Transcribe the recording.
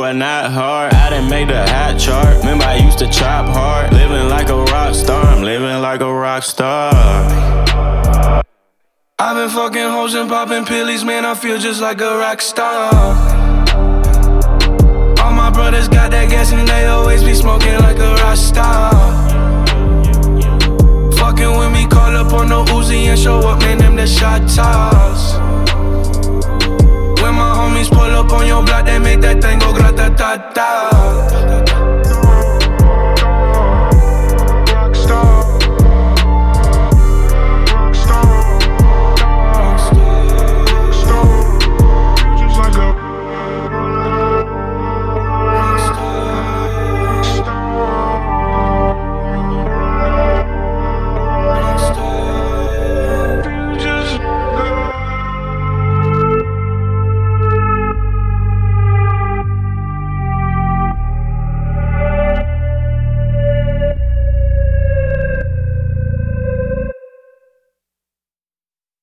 Are not hard. I didn't make the hot chart. Remember I used to chop hard. Living like a rock star, I'm living like a rock star. I've been fucking hoes and popping pillies, man. I feel just like a rock star. All my brothers got that gas and they always be smoking like a rock star. Fucking with me, call up on the Uzi and show up, man. Them the shot toss. When my homies pull up on your block, they make